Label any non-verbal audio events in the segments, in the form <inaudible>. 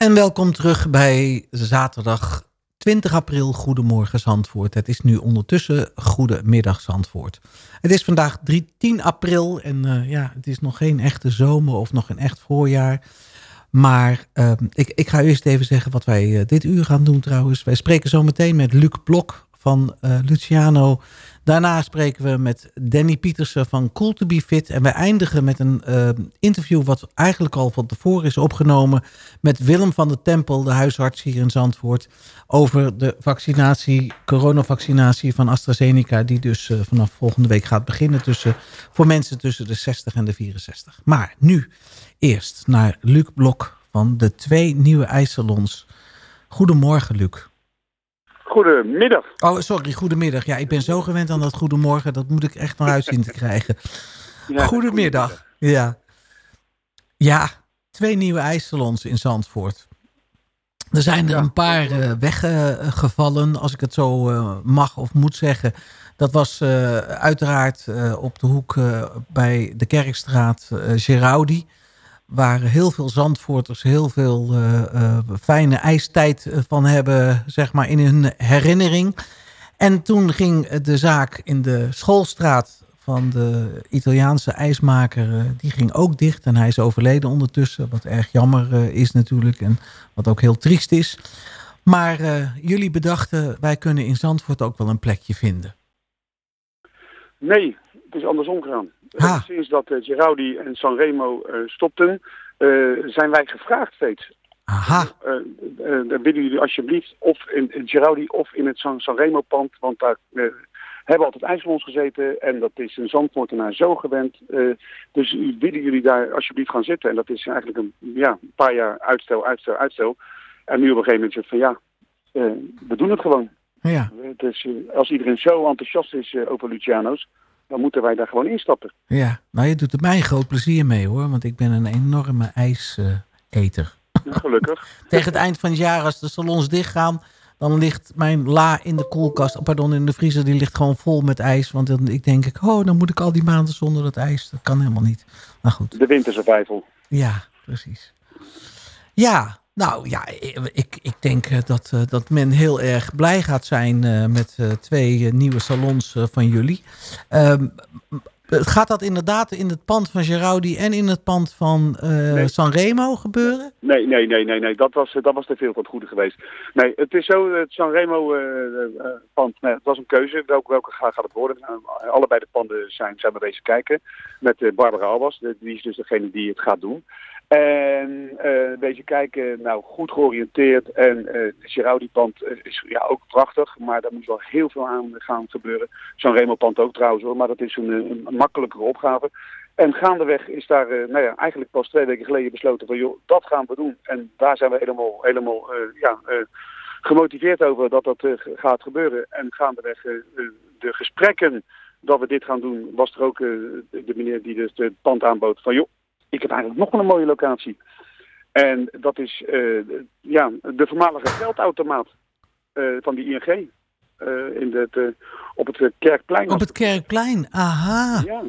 En welkom terug bij zaterdag 20 april. Goedemorgen Zandvoort. Het is nu ondertussen Goedemiddag Zandvoort. Het is vandaag 3, 10 april en eh, ja, het is nog geen echte zomer of nog een echt voorjaar. Maar eh, ik, ik ga eerst even zeggen wat wij eh, dit uur gaan doen trouwens. Wij spreken zo meteen met Luc Blok van eh, Luciano. Daarna spreken we met Danny Pietersen van Cool to be Fit. En wij eindigen met een eh, interview wat eigenlijk al van tevoren is opgenomen... met Willem van der Tempel, de huisarts hier in Zandvoort... over de vaccinatie, coronavaccinatie van AstraZeneca... die dus eh, vanaf volgende week gaat beginnen tussen, voor mensen tussen de 60 en de 64. Maar nu eerst naar Luc Blok van de twee nieuwe ijssalons. Goedemorgen, Luc. Goedemiddag. Oh, sorry, goedemiddag. Ja, ik ben zo gewend aan dat goedemorgen. Dat moet ik echt nog uit zien te krijgen. Ja, goedemiddag. Ja. Ja, twee nieuwe ijssalons in Zandvoort. Er zijn er Ja. een paar eh, weggevallen, als ik het zo eh, mag of moet zeggen. Dat was eh, uiteraard eh, op de hoek eh, bij de Kerkstraat eh Geraudi. Waar heel veel Zandvoorters heel veel eh, eh, fijne ijstijd eh, van hebben, zeg maar, in hun herinnering. En toen ging de zaak in de schoolstraat van de Italiaanse ijsmaker, die ging ook dicht. En hij is overleden ondertussen, wat erg jammer is natuurlijk en wat ook heel triest is. Maar jullie bedachten, wij kunnen in Zandvoort ook wel een plekje vinden. Nee, het is andersom gegaan. Eh, sinds dat uh, Geraudi en Sanremo eh, stopten, eh, zijn wij gevraagd steeds. Aha, Eh, eh, dan willen jullie alsjeblieft of in, in Geraudi of in het San, Sanremo pand, want daar eh, hebben altijd ijssalons gezeten en dat is een Zandvoortenaar zo gewend. Eh, dus willen jullie daar alsjeblieft gaan zitten en dat is eigenlijk een, ja, een paar jaar uitstel, uitstel, uitstel. En nu op een gegeven moment zegt van ja, eh, we doen het gewoon. Ja, Dus eh, als iedereen zo enthousiast is eh, over Luciano's, dan moeten wij daar gewoon instappen. ja. Nou, je doet er mij groot plezier mee hoor. Want ik ben een enorme ijseter. Gelukkig. <laughs> Tegen het eind van het jaar, als de salons dichtgaan... dan ligt mijn la in de koelkast, oh, pardon, in de vriezer... die ligt gewoon vol met ijs. Want dan ik denk ik, oh, dan moet ik al die maanden zonder dat ijs. Dat kan helemaal niet. Maar goed. De wintersurvival. Ja, precies. Ja, nou ja, ik, ik denk eh, dat, eh, dat men heel erg blij gaat zijn eh, met twee nieuwe salons van jullie. Ehm, gaat dat inderdaad in het pand van Geraudi en in het pand van eh, Nee. Sanremo gebeuren? Nee, nee, nee, nee, nee. Dat was, dat was te veel van het goede geweest. Nee, het is zo, het Sanremo eh, eh, pand, nee, het was een keuze. Welke, welke gaat, het worden? Nou, allebei de panden zijn, zijn we bezig kijken. Met Barbara Albas, die is dus degene die het gaat doen. En eh beetje kijken, nou goed georiënteerd. En eh het Giraudi-pand eh, is ja, ook prachtig, maar daar moet wel heel veel aan gaan gebeuren. Sanremo-pand ook trouwens hoor, maar dat is een, makkelijkere opgave. En gaandeweg is daar eh, nou ja, eigenlijk pas twee weken geleden besloten van joh, dat gaan we doen. En daar zijn we helemaal, helemaal ja, gemotiveerd over dat dat gaat gebeuren. En gaandeweg de gesprekken dat we dit gaan doen, was er ook de meneer die dus het pand aanbood van joh, ik heb eigenlijk nog wel een mooie locatie. En dat is eh, de- ja, de voormalige geldautomaat eh, van die ING. eh, in het, op het Kerkplein. Op het Kerkplein, aha. Ja.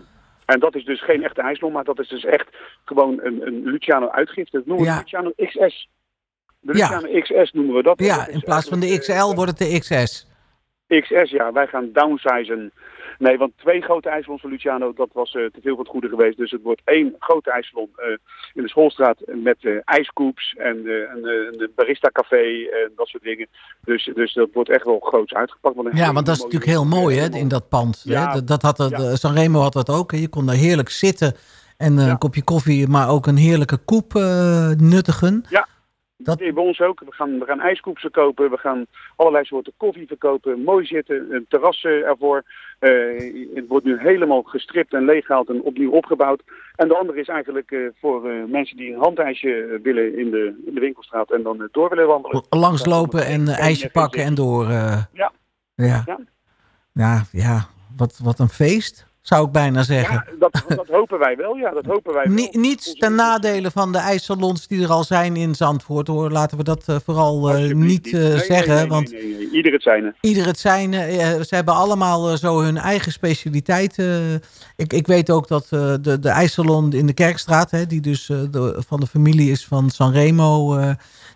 En dat is dus geen echte ijslom, maar dat is dus echt gewoon een, een Luciano uitgifte. Dat noemen we Ja. Luciano XS. De Ja. Luciano XS noemen we dat. Ja, Dat in plaats van de XL wordt het de XS. XS, ja. Wij gaan downsizen. Nee, want twee grote ijssalons van Luciano, dat was eh, te veel van het goede geweest. Dus het wordt één grote ijssalon eh, in de Schoolstraat met eh ijskoeps en een, eh, een barista café en dat soort dingen. Dus, dus dat wordt echt wel groots uitgepakt. Ja, want dat is natuurlijk heel mooi hè, in dat pand. hè. Ja. Dat, dat had het, Ja. eh, Sanremo had dat ook. Hè. Je kon daar heerlijk zitten en Ja. een kopje koffie, maar ook een heerlijke koep nuttigen. Dat- Nee, bij ons ook. We gaan, we gaan ijskoeps verkopen. We gaan allerlei soorten koffie verkopen. Mooi zitten. Een terras eh, ervoor. Eh, het wordt nu helemaal gestript en leeggehaald en opnieuw opgebouwd. En de andere is eigenlijk eh, voor eh, mensen die een handijsje willen in de, in de winkelstraat en dan door willen wandelen. Langslopen en ijsje pakken en door. Ja. Ja. Ja. Ja, ja. Wat, wat een feest, zou ik bijna zeggen. Ja, dat, dat hopen wij wel. Ja, dat hopen wij. Ni- niets ten nadele van de ijssalons die er al zijn in Zandvoort hoor. Laten we dat eh, vooral eh, niet eh, Nee, zeggen. nee, nee, want nee, nee. Ieder het zijne. ieder het zijn. eh, ze hebben allemaal zo hun eigen specialiteiten. ik, ik weet ook dat de, de ijssalon in de Kerkstraat, hè, die dus de, van de familie is van Sanremo.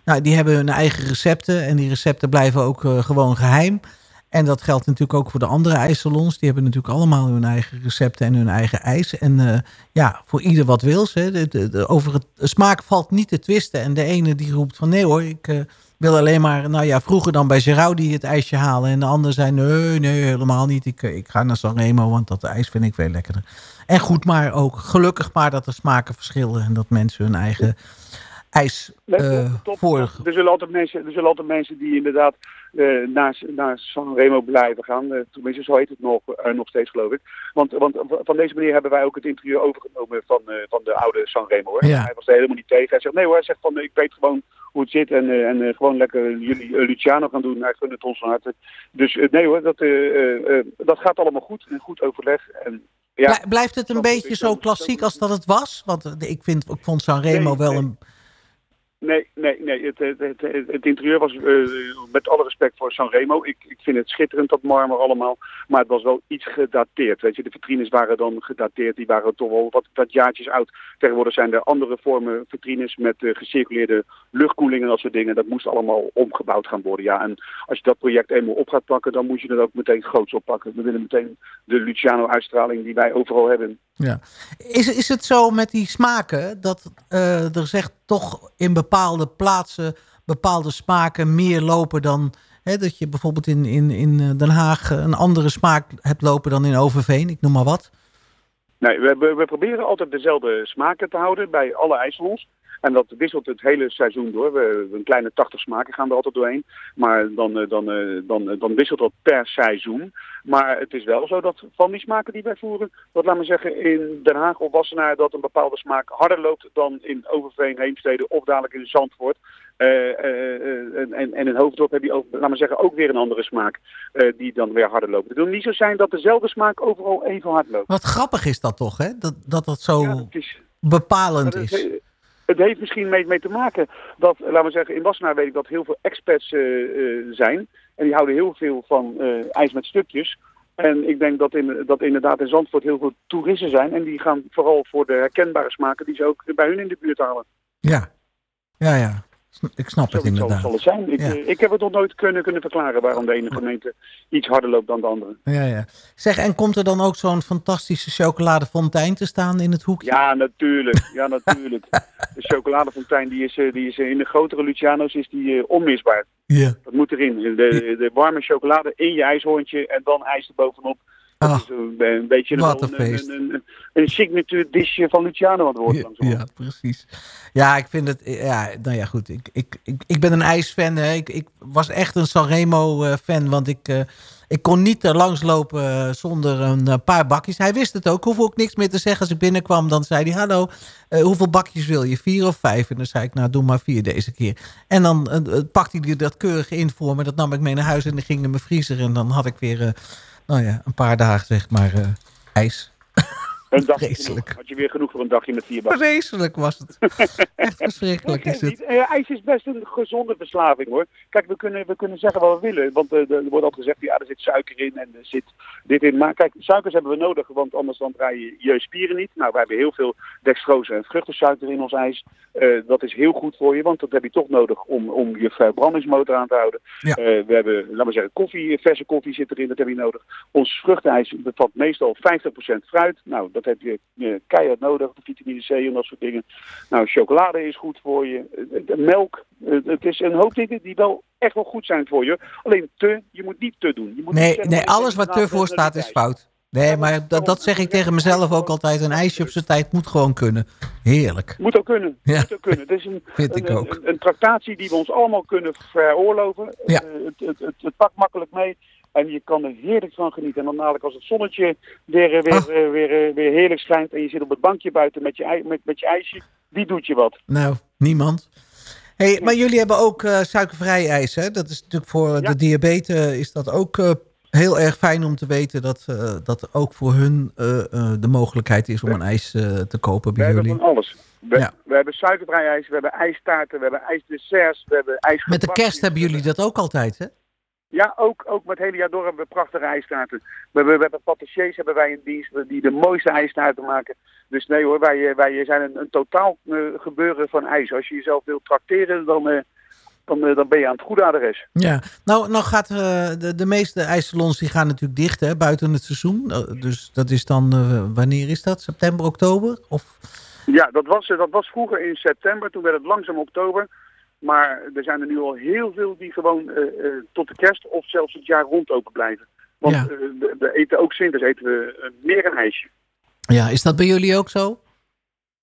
nou, die hebben hun eigen recepten. En die recepten blijven ook gewoon geheim. En dat geldt natuurlijk ook voor de andere ijssalons. Die hebben natuurlijk allemaal hun eigen recepten en hun eigen ijs. En eh, ja, voor ieder wat. De, de, de- over het de smaak valt niet te twisten. En de ene die roept van nee hoor, ik eh, wil alleen maar... Nou ja, vroeger dan bij Geraudi het ijsje halen. En de ander zei nee, nee, helemaal niet. Ik, eh, ik ga naar Sanremo, want dat ijs vind ik veel lekkerder. En goed maar ook, gelukkig maar dat de smaken verschillen. En dat mensen hun eigen ijs top. voor... Er zullen altijd mensen, er zullen altijd mensen die inderdaad eh, naar, naar Sanremo blijven gaan. Eh, tenminste, zo heet het nog, eh, nog steeds, geloof ik. Want, want van deze manier hebben wij ook het interieur overgenomen van, van de oude Sanremo. Hoor. Ja. Hij was er helemaal niet tegen. Hij zegt, nee hoor, hij zegt van, ik weet gewoon hoe het zit en, en gewoon lekker jullie Luciano gaan doen. Hij gunt het ons van harte. Dus nee hoor, dat, dat gaat allemaal goed. En goed overleg. En, ja, Blij- Blijft het een beetje zo klassiek als dat het was? Want ik, vind, ik vond Sanremo Nee, wel een... Nee, nee, nee. Het, het, het, het, interieur was, eh, met alle respect voor Sanremo, ik, ik vind het schitterend, dat marmer allemaal. Maar het was wel iets gedateerd. Weet je, de vitrines waren dan gedateerd, die waren toch wel wat, wat jaartjes oud. Tegenwoordig zijn er andere vormen vitrines met eh, gecirculeerde luchtkoeling en dat soort dingen. Dat moest allemaal omgebouwd gaan worden. Ja, en als je dat project eenmaal op gaat pakken, dan moet je het ook meteen groots oppakken. We willen meteen de Luciano-uitstraling die wij overal hebben. Ja. Is, is het zo met die smaken dat eh, er zegt toch in bepaalde plaatsen bepaalde smaken meer lopen dan... Dat je bijvoorbeeld in, in, in eh, Den Haag een andere smaak hebt lopen dan in Overveen, ik noem maar wat. Nee, we, we, we proberen altijd dezelfde smaken te houden bij alle ijssalons. En dat wisselt het hele seizoen door. We, een kleine 80 smaken gaan er altijd doorheen. Maar dan, eh, dan, eh, dan, eh, dan wisselt dat per seizoen. Maar het is wel zo dat van die smaken die wij voeren, dat laten we zeggen in Den Haag of Wassenaar, dat een bepaalde smaak harder loopt dan in Overveen, Heemstede of dadelijk in Zandvoort. Eh, eh, en, en, in Hoofddorp heb je ook, laten we zeggen, ook weer een andere smaak die dan weer harder loopt. Het wil niet zo zijn dat dezelfde smaak overal even hard loopt. Wat grappig is dat toch, hè? Dat dat, dat zo Ja, het is, bepalend Maar is. He- het heeft misschien mee, te maken dat, laten we zeggen, in Wassenaar weet ik dat heel veel expats eh, eh, zijn. En die houden heel veel van eh, ijs met stukjes. En ik denk dat, in, dat inderdaad in Zandvoort heel veel toeristen zijn. En die gaan vooral voor de herkenbare smaken die ze ook bij hun in de buurt halen. Ja, ja, ja. Ik snap het inderdaad. zal het zijn. Ik, Ja. eh, ik heb het nog nooit kunnen, kunnen verklaren waarom de ene gemeente iets harder loopt dan de andere. Ja, ja. Zeg, en komt er dan ook zo'n fantastische chocoladefontein te staan in het hoekje? Ja, natuurlijk. Ja, natuurlijk. <laughs> De chocoladefontein die is, eh, die is eh, in de grotere Luciano's is die onmisbaar. Ja. Dat moet erin. De, de warme chocolade in je ijshorntje en dan ijs er bovenop. Dat Ah, is een, beetje wat een, een feest. een, een, signature dishje van Luciano aan het worden. ja, ja, precies. Ja, ik vind het... Ja, nou ja, goed. Ik, ik, ik, ik ben een ijsfan. Hè. Ik, ik was echt een Sanremo-fan, want ik... eh, ik kon niet er langs lopen eh, zonder een eh, paar bakjes. Hij wist het ook. Hoefde ook niks meer te zeggen. Als ik binnenkwam, dan zei hij... Hallo, eh, hoeveel bakjes wil je? Vier of vijf? En dan zei ik, nou, doe maar vier deze keer. En dan eh, eh, pakte hij dat keurig in voor me. Dat nam ik mee naar huis en dan ging in mijn vriezer. En dan had ik weer, eh, nou ja, een paar dagen, zeg maar, eh, ijs. Een dagje genoeg. Had je weer genoeg voor een dagje met vier bakjes. Vreselijk was het. <laughs> Echt verschrikkelijk is het. Eh, ijs is best een gezonde verslaving hoor. Kijk, we kunnen, we kunnen zeggen wat we willen. Want eh, er wordt altijd gezegd, ja, er zit suiker in en er zit dit in. Maar kijk, suikers hebben we nodig, want anders dan draai je je spieren niet. Nou, wij hebben heel veel dextrose en vruchtensuiker in ons ijs. Eh, dat is heel goed voor je, want dat heb je toch nodig om, om je verbrandingsmotor aan te houden. Ja. We hebben, laten we zeggen, koffie, verse koffie zit erin, dat heb je nodig. Ons vruchtenijs bevat meestal 50% fruit. Nou, dat heb je eh, keihard nodig, de vitamine C en dat soort dingen. Nou, chocolade is goed voor je. Eh, de melk. eh, het is een hoop dingen die wel echt wel goed zijn voor je. Alleen te, je moet niet te doen. Je moet Nee, nee alles wat te vanavond voor staat is fout. Nee, maar dat, dat zeg ik tegen mezelf ook altijd. Een ijsje op zijn tijd moet gewoon kunnen. Heerlijk. Moet ook kunnen. Ja. Moet ook kunnen. Het is een, <laughs> Vind ik een, ook. Een, een tractatie die we ons allemaal kunnen veroorloven. Ja. Het, het, het, het pakt makkelijk mee. En je kan er heerlijk van genieten. En dan dadelijk als het zonnetje weer, eh, weer, Ah. weer, weer, eh, weer heerlijk schijnt. En je zit op het bankje buiten met je, met, met je ijsje. Wie doet je wat? Nou, niemand. Hey, maar jullie hebben ook eh, suikervrij ijs, hè? Dat is natuurlijk voor Ja. de diabetes is dat ook eh, heel erg fijn om te weten dat, eh, dat ook voor hun eh, eh, de mogelijkheid is om een ijs eh, te kopen We bij hebben jullie. van alles. We, Ja. we hebben suikervrij ijs, we hebben ijstaarten, we hebben ijsdesserts, we hebben ijs. Met de kerst hebben jullie dat ook altijd, hè? Ja, ook, ook met het hele jaar door hebben we prachtige ijstaarten. We hebben, we hebben patissiers hebben wij in dienst die de mooiste ijstaarten maken. Dus nee hoor, wij, eh, wij zijn een, een totaal eh, gebeuren van ijs. Als je jezelf wilt trakteren, dan, eh, dan, eh, dan ben je aan het goede adres. Ja, nou, nou gaat eh, de, de meeste ijssalons die gaan natuurlijk dicht hè, buiten het seizoen. Eh, dus dat is dan, eh, wanneer is dat? September, oktober? Of, Ja, dat was, eh, dat was vroeger in september, toen werd het langzaam oktober. Maar er zijn er nu al heel veel die gewoon eh, eh, tot de kerst of zelfs het jaar rond open blijven. Want Ja. eh, we, we eten ook winters eten we meer een ijsje. ja, is dat bij jullie ook zo?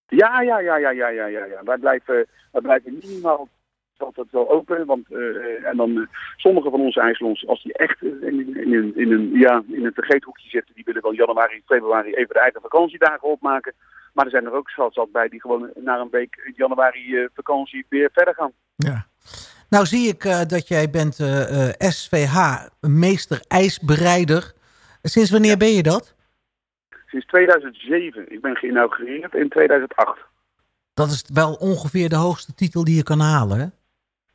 Ja, ja, ja, ja, ja, ja, ja. ja. Wij, blijven, wij blijven minimaal altijd wel open. Want, en dan sommige van onze ijslons, als die echt in, in, in, een, ja, in een vergeethoekje zitten, die willen wel januari, februari even de eigen vakantiedagen opmaken. Maar er zijn er ook zat bij die gewoon na een week in januari eh, vakantie weer verder gaan. Ja. Nou zie ik eh, dat jij bent eh, eh, SVH, meester ijsbereider. Sinds wanneer ben je dat? Sinds 2007. Ik ben geïnaugureerd in 2008. Dat is wel ongeveer de hoogste titel die je kan halen, hè?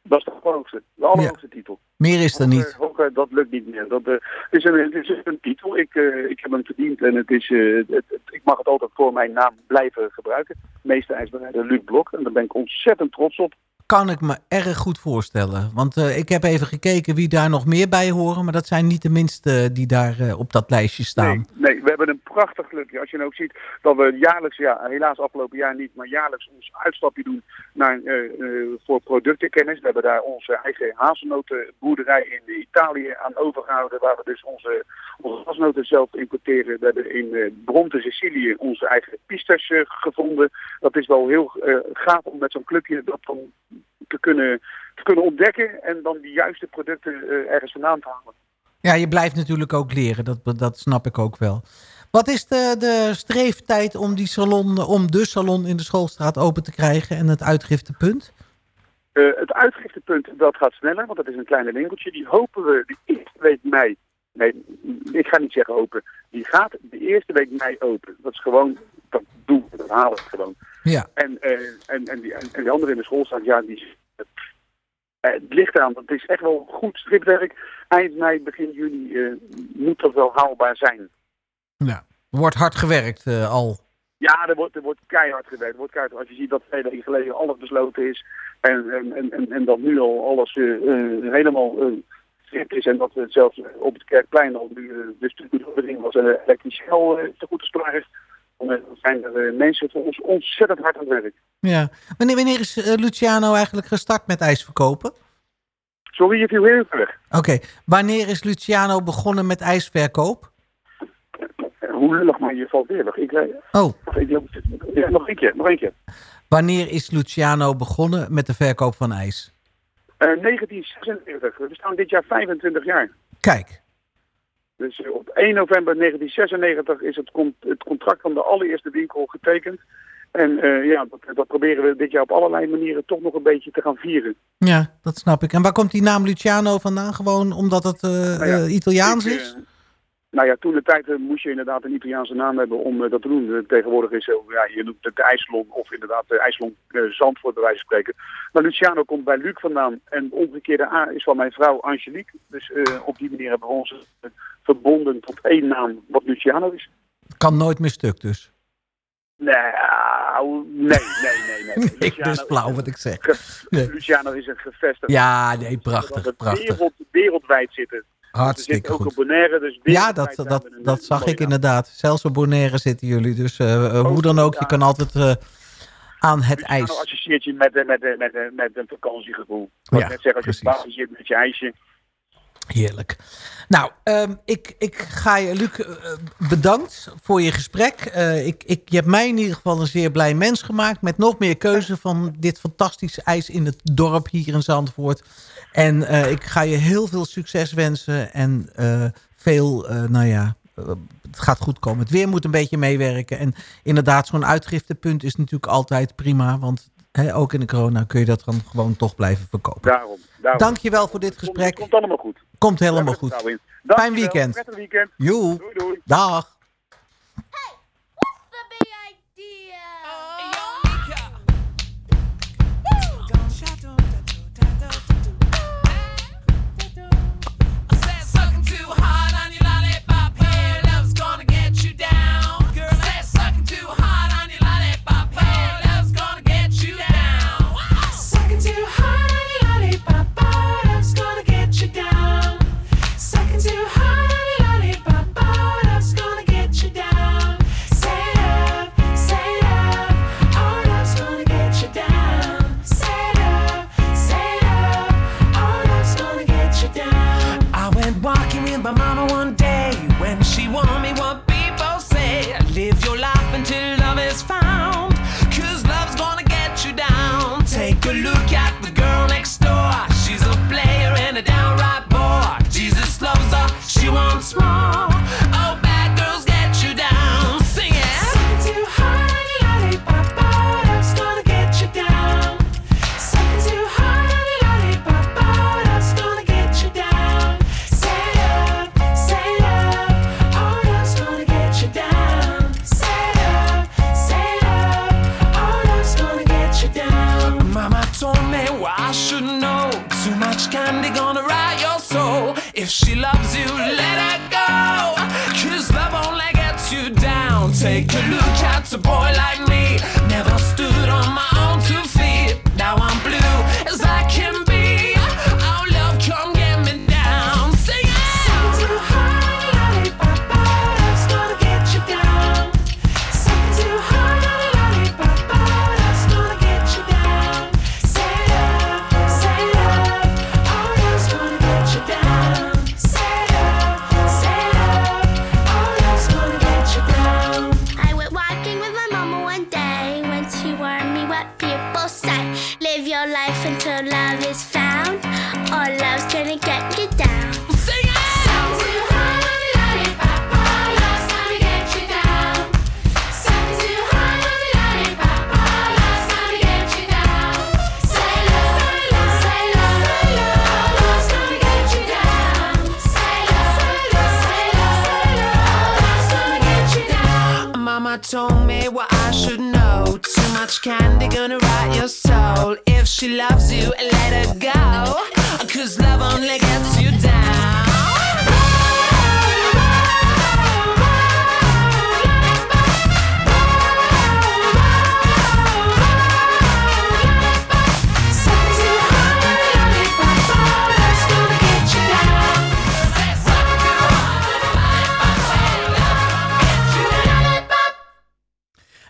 Dat is de hoogste, de allerhoogste titel. Meer is er niet. hoger, dat lukt niet meer. Dat, eh, het, is een, het is een titel. Ik, eh, ik heb hem verdiend en het is, eh, het, het- ik mag het altijd voor mijn naam blijven gebruiken. Meeste ijsbereider Luc Blok. En daar ben ik ontzettend trots op. Kan ik me erg goed voorstellen. Want ik heb even gekeken wie daar nog meer bij horen. Maar dat zijn niet de minste die daar op dat lijstje staan. Nee, nee, we hebben een prachtig clubje. Als je nou ook ziet dat we jaarlijks, ja, helaas afgelopen jaar niet, maar jaarlijks ons uitstapje doen naar, eh, eh, voor productenkennis. We hebben daar onze eigen hazelnotenboerderij in Italië aan overgehouden, waar we dus onze, onze hazelnoten zelf importeren. We hebben in uh, Bronte, Sicilië, onze eigen pistas gevonden. Dat is wel heel gaaf om met zo'n clubje dat dan te kunnen, te kunnen ontdekken en dan die juiste producten ergens vandaan te halen. Ja, je blijft natuurlijk ook leren. Dat, dat snap ik ook wel. Wat is de, de streeftijd om, die salon, om de salon in de Schoolstraat open te krijgen en het uitgiftepunt? Uh, het uitgiftepunt dat gaat sneller, want dat is een kleine winkeltje. Die hopen we de eerste week mei. Nee, ik ga niet zeggen open. Die gaat de eerste week mei open. Dat is gewoon, dat doen we, dat halen we gewoon. Ja. En, uh, en, en, die, en, die andere in de schoolstraat, ja, die, uh, het ligt eraan. Het is echt wel goed stripwerk. Eind mei, begin juli moet dat wel haalbaar zijn. Ja, er wordt hard gewerkt uh, al. Ja, er wordt, er wordt keihard gewerkt. Er wordt keihard, als je ziet dat twee weken geleden alles besloten is. En, en, en, en dat nu al alles uh, helemaal uh, is. En dat het zelfs op het Kerkplein al nu de studiebeding was en elektrisch al te goed te is. Dan zijn er mensen voor ons ontzettend hard aan het werk. Ja. Wanneer, wanneer is Luciano eigenlijk gestart met ijs verkopen? Sorry, je viel heel terug. Oké. Wanneer is Luciano begonnen met ijsverkoop? Hoe lullig, maar je valt weer Ik, oh. Ja, nog één keer, nog één keer. Wanneer is Luciano begonnen met de verkoop van ijs? Uh, 1996. We staan dit jaar 25 jaar. Kijk. Dus uh, op 1 november 1996 is het, con het, contract van de allereerste winkel getekend. En uh, ja, dat, dat, proberen we dit jaar op allerlei manieren toch nog een beetje te gaan vieren. Ja, dat snap ik. En waar komt die naam Luciano vandaan? Gewoon omdat het nou ja, Italiaans ik, is? Nou ja, toen de tijd uh, moest je inderdaad een Italiaanse naam hebben om uh, dat te doen. Uh, tegenwoordig is uh, ja, je noemt het de IJsselon of inderdaad de IJsselon Zandvoort bij wijze van spreken. Maar Luciano komt bij Luc vandaan en de omgekeerde A is van mijn vrouw Angelique. Dus op die manier hebben we ons verbonden tot één naam wat Luciano is. Kan nooit meer stuk dus? Nou, nee, nee, nee. nee. <laughs> ik is flauw wat ik zeg. Nee. Luciano is een gevestigd. Ja, nee, prachtig, prachtig. Wereld, wereldwijd zitten. Hartstikke ook goed. op Bonaire, dus ja, dat, dat, dat zag ik inderdaad. Zelfs op Bonaire zitten jullie. Dus uh, hoe dan ook, je kan altijd uh, aan het ijs. Dan associeert je met, met, met, met, met een vakantiegevoel. Wat ja, net zeggen, als je op zit met je ijsje. Heerlijk. Nou, um, ik, ik ga je, Luc, uh, bedankt voor je gesprek. Uh, ik, ik, je hebt mij in ieder geval een zeer blij mens gemaakt... met nog meer keuze van dit fantastische ijs in het dorp hier in Zandvoort. En uh, ik ga je heel veel succes wensen en veel, nou ja, het gaat goed komen. Het weer moet een beetje meewerken. En inderdaad, zo'n uitgiftepunt is natuurlijk altijd prima... want He, ook in de corona kun je dat dan gewoon toch blijven verkopen. Daarom. daarom. Dankjewel voor dit gesprek. Komt, komt allemaal goed. Komt helemaal goed. Fijn weekend. Prettig weekend. Joe. Doei, doei. Dag.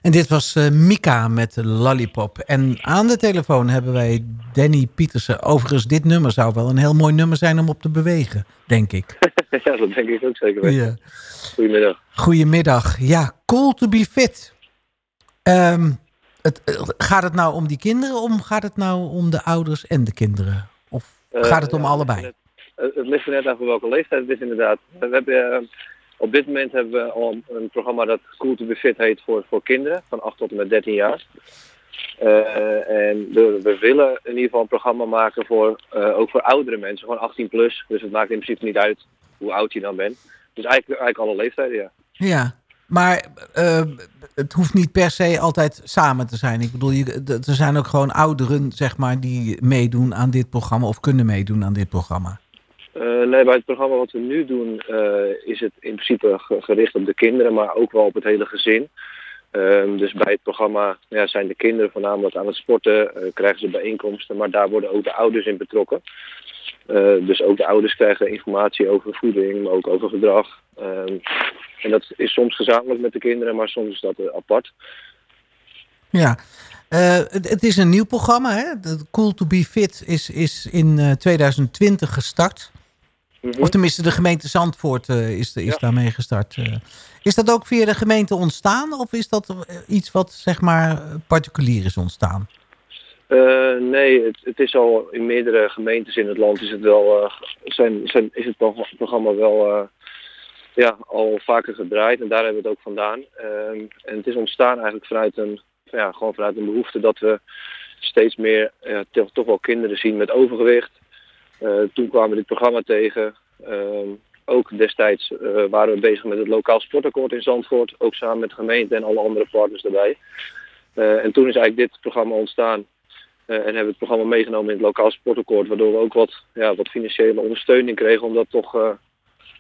En dit was eh, Mika met Lollipop. En aan de telefoon hebben wij Danny Pietersen. Overigens, dit nummer zou wel een heel mooi nummer zijn om op te bewegen, denk ik. <laughs> ja, dat denk ik ook zeker weten. Ja. Goedemiddag. Goedemiddag. Ja, cool to be fit. Ehm, het, eh, gaat het nou om die kinderen of gaat het nou om de ouders en de kinderen? Of Eh, gaat het om ja, allebei? Het, het, ligt er net aan voor welke leeftijd het is inderdaad. We hebben, op dit moment hebben we al een programma dat Cool to be heet voor, voor kinderen van 8 tot en met 13 jaar. Eh, en we, willen in ieder geval een programma maken voor, eh, ook voor oudere mensen, gewoon 18 plus. Dus het maakt in principe niet uit hoe oud je dan bent. Dus eigenlijk, eigenlijk alle leeftijden, ja. Ja, maar eh, het hoeft niet per se altijd samen te zijn. Ik bedoel, je, er zijn ook gewoon ouderen, zeg maar, die meedoen aan dit programma of kunnen meedoen aan dit programma. Eh, nee, bij het programma wat we nu doen eh, is het in principe ge- gericht op de kinderen, maar ook wel op het hele gezin. Ehm, dus bij het programma ja, zijn de kinderen voornamelijk aan het sporten, eh, krijgen ze bijeenkomsten, maar daar worden ook de ouders in betrokken. Dus ook de ouders krijgen informatie over voeding, maar ook over gedrag. Ehm, en dat is soms gezamenlijk met de kinderen, maar soms is dat apart. Ja, het, is een nieuw programma. Hè? Cool to be Fit is, is in eh, 2020 gestart. Mhm. Of tenminste, de gemeente Zandvoort eh, is, is Ja. daarmee gestart. eh. is dat ook via de gemeente ontstaan? Of is dat eh, iets wat zeg maar particulier is ontstaan? Nee, het, het is al in meerdere gemeentes in het land is het wel, zijn, zijn, is het pro- programma wel ja, al vaker gedraaid en daar hebben we het ook vandaan. Ehm, en het is ontstaan eigenlijk vanuit een, ja, gewoon vanuit een behoefte dat we steeds meer toch, toch wel kinderen zien met overgewicht. Eh, toen kwamen we dit programma tegen. Ehm, ook destijds eh, waren we bezig met het lokaal sportakkoord in Zandvoort, ook samen met de gemeente en alle andere partners erbij. Eh, en toen is eigenlijk dit programma ontstaan. En hebben we het programma meegenomen in het lokaal sportakkoord, waardoor we ook wat, ja, wat financiële ondersteuning kregen om dat toch,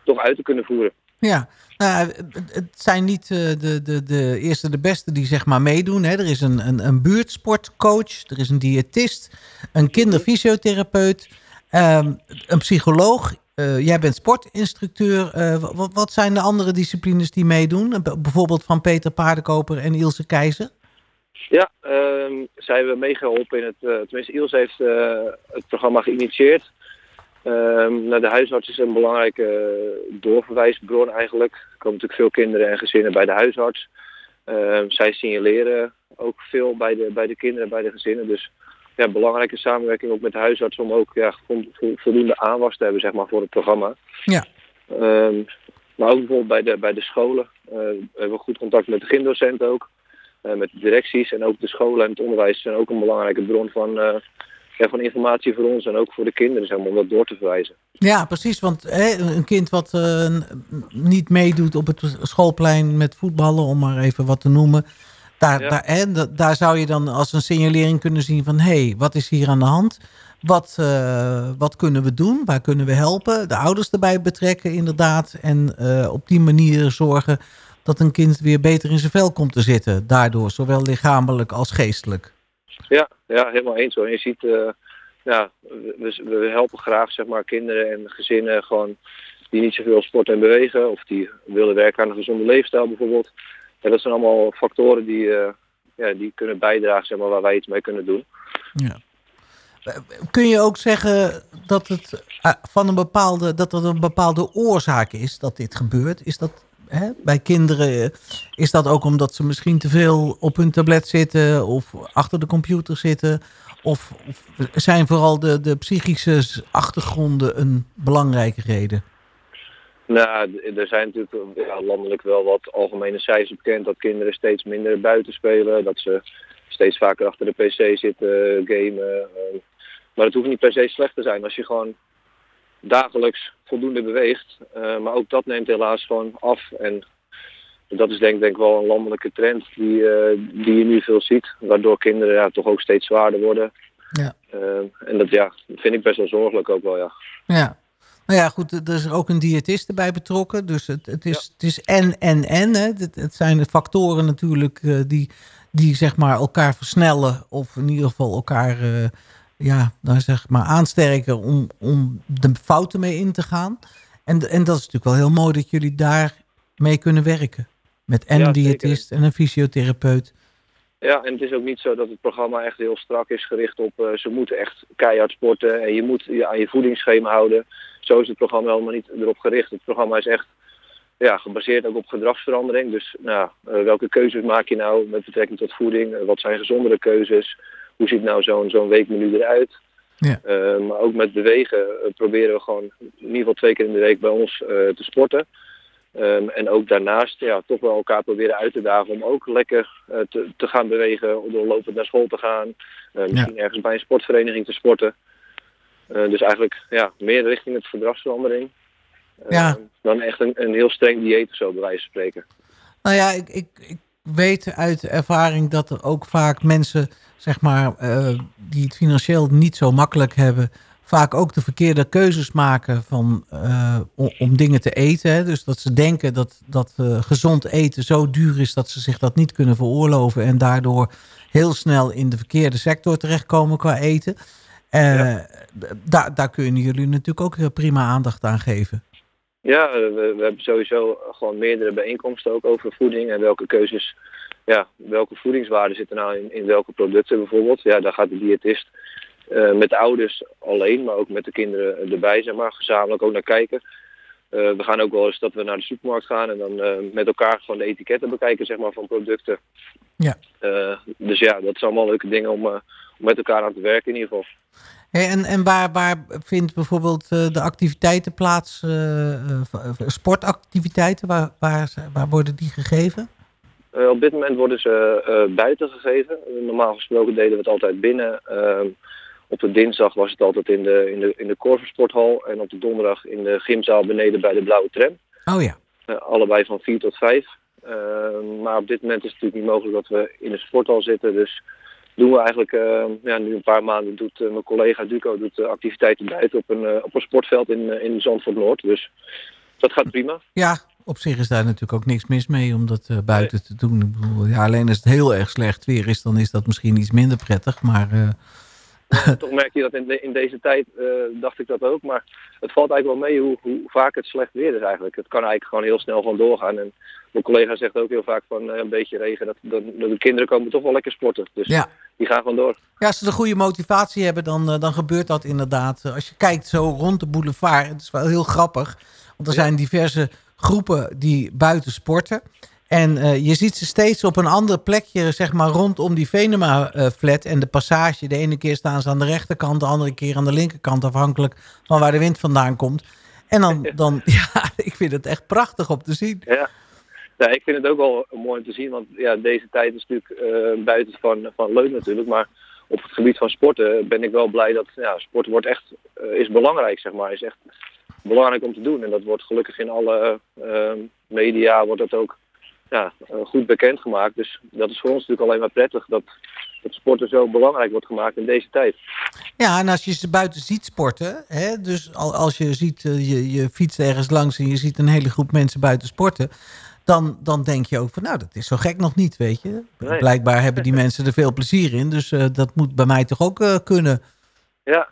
toch uit te kunnen voeren. Ja, nou, het, zijn niet de, de, de eerste de beste die zeg maar meedoen. Hè. Er is een, een, een buurtsportcoach, er is een diëtist, een kinderfysiotherapeut, ehm, een psycholoog. Eh, jij bent sportinstructeur. Eh, wat, zijn de andere disciplines die meedoen? Bijvoorbeeld van Peter Paardenkoper en Ilse Keizer? Ja, ehm zij hebben meegeholpen in het, eh, tenminste Iels heeft het programma geïnitieerd. Nou, de huisarts is een belangrijke doorverwijsbron eigenlijk. Er komen natuurlijk veel kinderen en gezinnen bij de huisarts. Zij signaleren ook veel bij de, bij de kinderen en bij de gezinnen. Dus ja, belangrijke samenwerking ook met de huisarts om ook ja, vo- vo- voldoende aanwas te hebben zeg maar, voor het programma. Ja. Ehm, maar ook bijvoorbeeld bij de, bij de scholen. eh, we hebben goed contact met de gymdocent ook. eh, met de directies en ook de scholen en het onderwijs zijn ook een belangrijke bron van, eh, ja, van informatie voor ons en ook voor de kinderen zeg maar, om dat door te verwijzen. Ja, precies. Want hè, een kind wat niet meedoet op het schoolplein met voetballen, om maar even wat te noemen. Daar, Ja. daar, hè, da- daar zou je dan als een signalering kunnen zien van... hé, hey, wat is hier aan de hand? Wat, eh, wat kunnen we doen? Waar kunnen we helpen? De ouders erbij betrekken inderdaad. En eh, op die manier zorgen dat een kind weer beter in zijn vel komt te zitten. Daardoor, zowel lichamelijk als geestelijk. Ja, ja helemaal eens hoor. Je ziet, eh, ja, we, we helpen graag zeg maar, kinderen en gezinnen gewoon die niet zoveel sporten en bewegen. Of die willen werken aan een gezonde leefstijl bijvoorbeeld. Dat zijn allemaal factoren die, eh, ja, die kunnen bijdragen zeg maar, waar wij iets mee kunnen doen. Ja. Kun je ook zeggen dat het eh, van een bepaalde dat er een bepaalde oorzaak is dat dit gebeurt? Is dat hè, bij kinderen eh, is dat ook omdat ze misschien te veel op hun tablet zitten of achter de computer zitten? Of, of zijn vooral de, de psychische achtergronden een belangrijke reden? Nou, er zijn natuurlijk ja, landelijk wel wat algemene cijfers bekend dat kinderen steeds minder buiten spelen. Dat ze steeds vaker achter de pc zitten, gamen. eh. maar het hoeft niet per se slecht te zijn als je gewoon dagelijks voldoende beweegt. Eh, maar ook dat neemt helaas gewoon af. En dat is denk, denk ik wel een landelijke trend die, eh, die je nu veel ziet. Waardoor kinderen ja, toch ook steeds zwaarder worden. Ja. En dat ja, vind ik best wel zorgelijk ook wel, ja. Ja. Nou ja, goed, er is ook een diëtist erbij betrokken. Dus het, het, is, het is en, en, en. Hè. Het, het zijn de factoren natuurlijk eh, die, die zeg maar elkaar versnellen. Of in ieder geval elkaar eh, ja, nou zeg maar aansterken om, om de fouten mee in te gaan. En, en dat is natuurlijk wel heel mooi dat jullie daar mee kunnen werken. Met en een diëtist en een fysiotherapeut. Ja, en het is ook niet zo dat het programma echt heel strak is gericht op eh, ze moeten echt keihard sporten en je moet je aan je voedingsschema houden. Zo is het programma helemaal niet erop gericht. Het programma is echt ja, gebaseerd ook op gedragsverandering. Dus nou, eh, welke keuzes maak je nou met betrekking tot voeding? Eh, wat zijn gezondere keuzes? Hoe ziet nou zo'n zo'n weekmenu eruit? Ja. Maar ook met bewegen proberen we gewoon in ieder geval twee keer in de week bij ons te sporten. Ehm, en ook daarnaast ja, toch wel elkaar proberen uit te dagen om ook lekker eh, te, te gaan bewegen, door lopend naar school te gaan. Eh, misschien ergens bij een sportvereniging te sporten. Eh, dus eigenlijk ja, meer richting het gedragsverandering. eh, Ja. Dan echt een, een heel streng dieet of zo, bij wijze van spreken. Nou ja, ik, ik, ik weet uit ervaring dat er ook vaak mensen, zeg maar, die het financieel niet zo makkelijk hebben, vaak ook de verkeerde keuzes maken van, eh, om, dingen te eten. Hè. Dus dat ze denken dat, dat eh, gezond eten zo duur is dat ze zich dat niet kunnen veroorloven en daardoor heel snel in de verkeerde sector terechtkomen qua eten. Eh, Ja. daar, daar kunnen jullie natuurlijk ook heel prima aandacht aan geven. Ja, we, we hebben sowieso gewoon meerdere bijeenkomsten ook over voeding en welke keuzes, ja, welke voedingswaarden zitten nou in, in welke producten bijvoorbeeld. Ja, daar gaat de diëtist eh, met de ouders alleen, maar ook met de kinderen erbij, zeg maar, gezamenlijk ook naar kijken. Eh, we gaan ook wel eens dat we naar de supermarkt gaan en dan eh, met elkaar gewoon de etiketten bekijken, zeg maar, van producten. Ja. Dus ja, dat zijn allemaal leuke dingen om, om met elkaar aan te werken in ieder geval. Hey, en en waar, waar vindt bijvoorbeeld de activiteiten plaats, sportactiviteiten, waar, waar, waar worden die gegeven? Op dit moment worden ze buiten gegeven. Normaal gesproken deden we het altijd binnen. Op de dinsdag was het altijd in de, in de, in de Korversporthal. En op de donderdag in de gymzaal beneden bij de Blauwe Tram. Oh ja, Eh, allebei van 4 tot 5. Ehm, maar op dit moment is het natuurlijk niet mogelijk dat we in een sporthal zitten. Dus doen we eigenlijk ehm, ja, nu een paar maanden doet eh, mijn collega Duco doet, eh, activiteiten buiten op een, eh, op een sportveld in, eh, in Zandvoort Noord. Dus dat gaat prima. ja, op zich is daar natuurlijk ook niks mis mee om dat eh, buiten te doen. Ik bedoel, ja, alleen als het heel erg slecht weer is, dan is dat misschien iets minder prettig. Maar eh, <laughs> Toch merk je dat in, de- in deze tijd, eh, dacht ik dat ook. Maar het valt eigenlijk wel mee hoe, hoe vaak het slecht weer is eigenlijk. Het kan eigenlijk gewoon heel snel van doorgaan. En mijn collega zegt ook heel vaak van eh, een beetje regen. Dat, dat, dat de kinderen komen toch wel lekker sporten. Dus ja. die gaan gewoon door. Ja, als ze de goede motivatie hebben, dan, eh, dan gebeurt dat inderdaad. Als je kijkt zo rond de boulevard, het is wel heel grappig. Want er Ja. zijn diverse groepen die buiten sporten. En eh, je ziet ze steeds op een ander plekje, zeg maar, rondom die Venema-flat en de passage. De ene keer staan ze aan de rechterkant, de andere keer aan de linkerkant, afhankelijk van waar de wind vandaan komt. En dan, <laughs> dan ja, ik vind het echt prachtig om te zien. Ja. ja, ik vind het ook wel mooi om te zien. Want ja, deze tijd is natuurlijk eh, buiten van, van leuk natuurlijk. Maar op het gebied van sporten ben ik wel blij dat ja, sport wordt echt, eh, is belangrijk, zeg maar. Is echt belangrijk om te doen. En dat wordt gelukkig in alle eh, media wordt dat ook ja, eh, goed bekendgemaakt. Dus dat is voor ons natuurlijk alleen maar prettig dat, dat sporten zo belangrijk wordt gemaakt in deze tijd. Ja, en als je ze buiten ziet sporten, hè, dus al- als je ziet, eh, je, je fietst ergens langs en je ziet een hele groep mensen buiten sporten, dan, dan denk je ook van, nou, dat is zo gek nog niet, weet je. Nee. Blijkbaar hebben die mensen er veel plezier in, dus eh, dat moet bij mij toch ook kunnen. Ja,